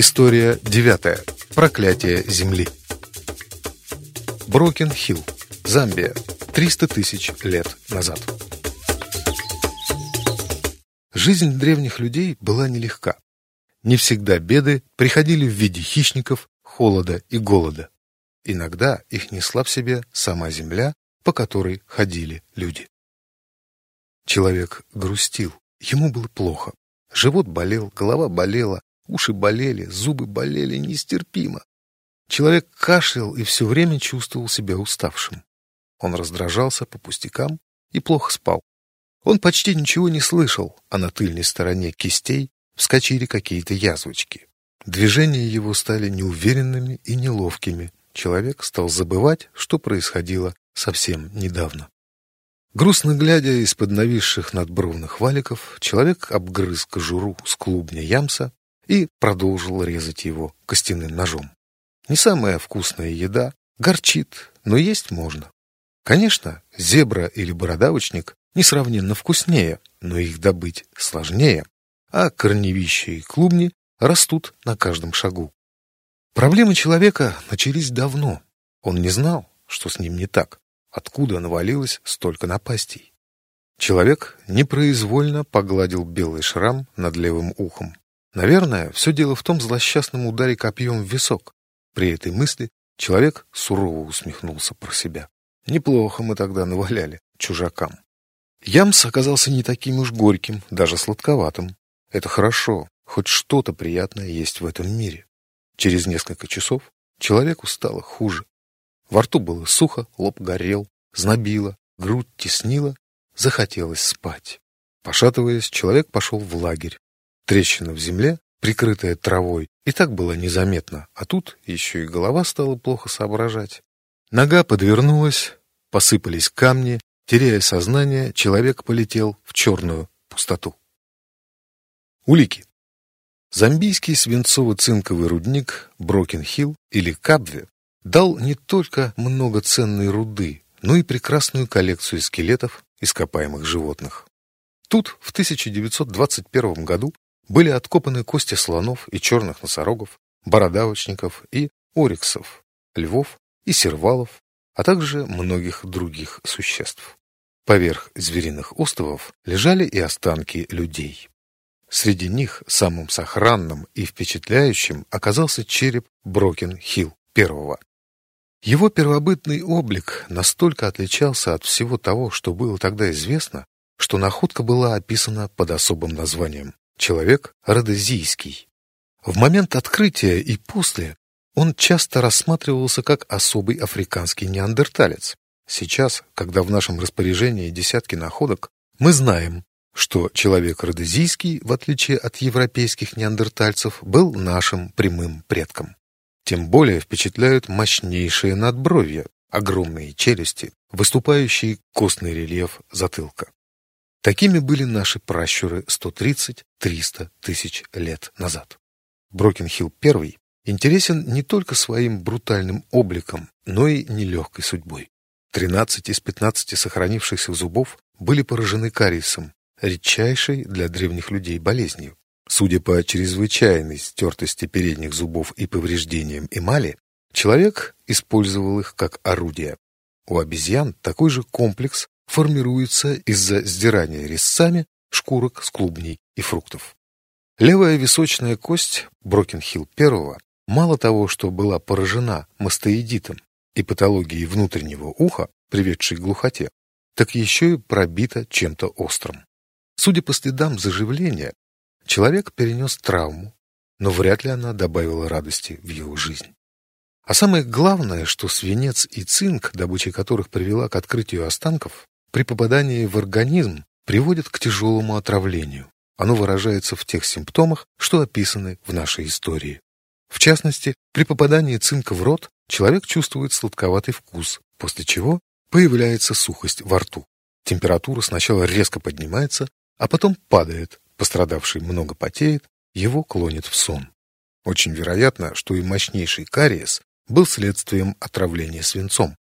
История девятая. Проклятие Земли. Брокен-Хилл, Замбия. 300 тысяч лет назад. Жизнь древних людей была нелегка. Не всегда беды приходили в виде хищников, холода и голода. Иногда их несла в себе сама земля, по которой ходили люди. Человек грустил, ему было плохо. Живот болел, голова болела, уши болели, зубы болели нестерпимо. Человек кашлял и все время чувствовал себя уставшим. Он раздражался по пустякам и плохо спал. Он почти ничего не слышал, а на тыльной стороне кистей вскочили какие-то язвочки. Движения его стали неуверенными и неловкими. Человек стал забывать, что происходило совсем недавно. Грустно глядя из-под нависших надбровных валиков, человек обгрыз кожуру с клубня ямса и продолжил резать его костяным ножом. Не самая вкусная еда, горчит, но есть можно. Конечно, зебра или бородавочник несравненно вкуснее, но их добыть сложнее, а корневища и клубни растут на каждом шагу. Проблемы человека начались давно. Он не знал, что с ним не так, откуда навалилось столько напастей. Человек непроизвольно погладил белый шрам над левым ухом. Наверное, все дело в том злосчастном ударе копьем в висок. При этой мысли человек сурово усмехнулся про себя. Неплохо мы тогда наваляли чужакам. Ямс оказался не таким уж горьким, даже сладковатым. Это хорошо, хоть что-то приятное есть в этом мире. Через несколько часов человеку стало хуже. Во рту было сухо, лоб горел, знобило, грудь теснила, захотелось спать. Пошатываясь, человек пошел в лагерь. Трещина в земле, прикрытая травой, и так было незаметно, а тут еще и голова стала плохо соображать. Нога подвернулась, посыпались камни, теряя сознание, человек полетел в черную пустоту. Улики. Замбийский свинцово-цинковый рудник Брокен-Хилл или Кабве дал не только много ценной руды, но и прекрасную коллекцию скелетов ископаемых животных. Тут в 1921 году были откопаны кости слонов и черных носорогов, бородавочников и ориксов, львов и сервалов, а также многих других существ. Поверх звериных остовов лежали и останки людей. Среди них самым сохранным и впечатляющим оказался череп Брокен-Хилл I. Его первобытный облик настолько отличался от всего того, что было тогда известно, что находка была описана под особым названием «Человек родезийский». В момент открытия и после он часто рассматривался как особый африканский неандерталец. Сейчас, когда в нашем распоряжении десятки находок, мы знаем, что человек родезийский, в отличие от европейских неандертальцев, был нашим прямым предком. Тем более впечатляют мощнейшие надбровья, огромные челюсти, выступающий костный рельеф затылка. Такими были наши пращуры 130-300 тысяч лет назад. Брокенхилл I интересен не только своим брутальным обликом, но и нелегкой судьбой. 13 из 15 сохранившихся зубов были поражены кариесом, редчайшей для древних людей болезнью. Судя по чрезвычайной стертости передних зубов и повреждениям эмали, человек использовал их как орудие. У обезьян такой же комплекс формируется из-за сдирания резцами шкурок с клубней и фруктов. Левая височная кость Брокенхилл I мало того, что была поражена мастоидитом и патологией внутреннего уха, приведшей к глухоте, так еще и пробита чем-то острым. Судя по следам заживления, человек перенес травму, но вряд ли она добавила радости в его жизнь. А самое главное, что свинец и цинк, добыча которых привела к открытию останков, при попадании в организм приводят к тяжелому отравлению. Оно выражается в тех симптомах, что описаны в нашей истории. В частности, при попадании цинка в рот человек чувствует сладковатый вкус, после чего появляется сухость во рту. Температура сначала резко поднимается, а потом падает, пострадавший много потеет, его клонит в сон. Очень вероятно, что и мощнейший кариес был следствием отравления свинцом.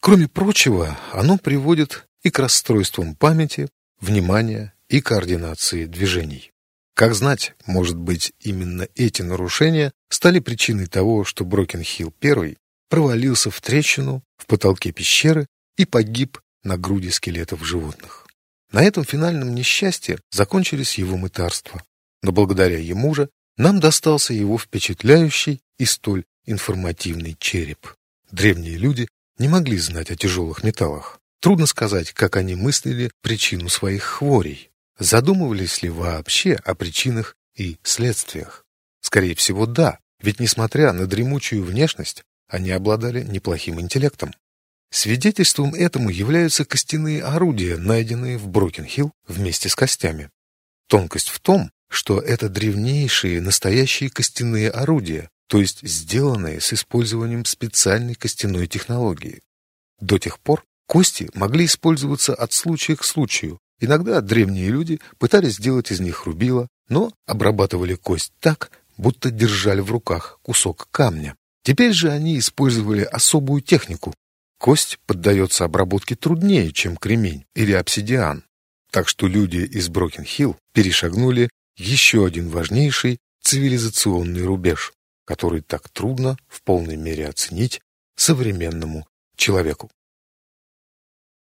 Кроме прочего, оно приводит и к расстройствам памяти, внимания и координации движений. Как знать, может быть, именно эти нарушения стали причиной того, что Брокенхилл I провалился в трещину в потолке пещеры и погиб на груди скелетов животных. На этом финальном несчастье закончились его мытарства, но благодаря ему же нам достался его впечатляющий и столь информативный череп. Древние люди не могли знать о тяжелых металлах. Трудно сказать, как они мыслили причину своих хворей. Задумывались ли вообще о причинах и следствиях? Скорее всего, да, ведь несмотря на дремучую внешность, они обладали неплохим интеллектом. Свидетельством этому являются костяные орудия, найденные в Брокенхилл вместе с костями. Тонкость в том, что это древнейшие настоящие костяные орудия, то есть сделанные с использованием специальной костяной технологии. До тех пор кости могли использоваться от случая к случаю. Иногда древние люди пытались сделать из них рубило, но обрабатывали кость так, будто держали в руках кусок камня. Теперь же они использовали особую технику, Кость поддается обработке труднее, чем кремень или обсидиан. Так что люди из Брокенхилл перешагнули еще один важнейший цивилизационный рубеж, который так трудно в полной мере оценить современному человеку.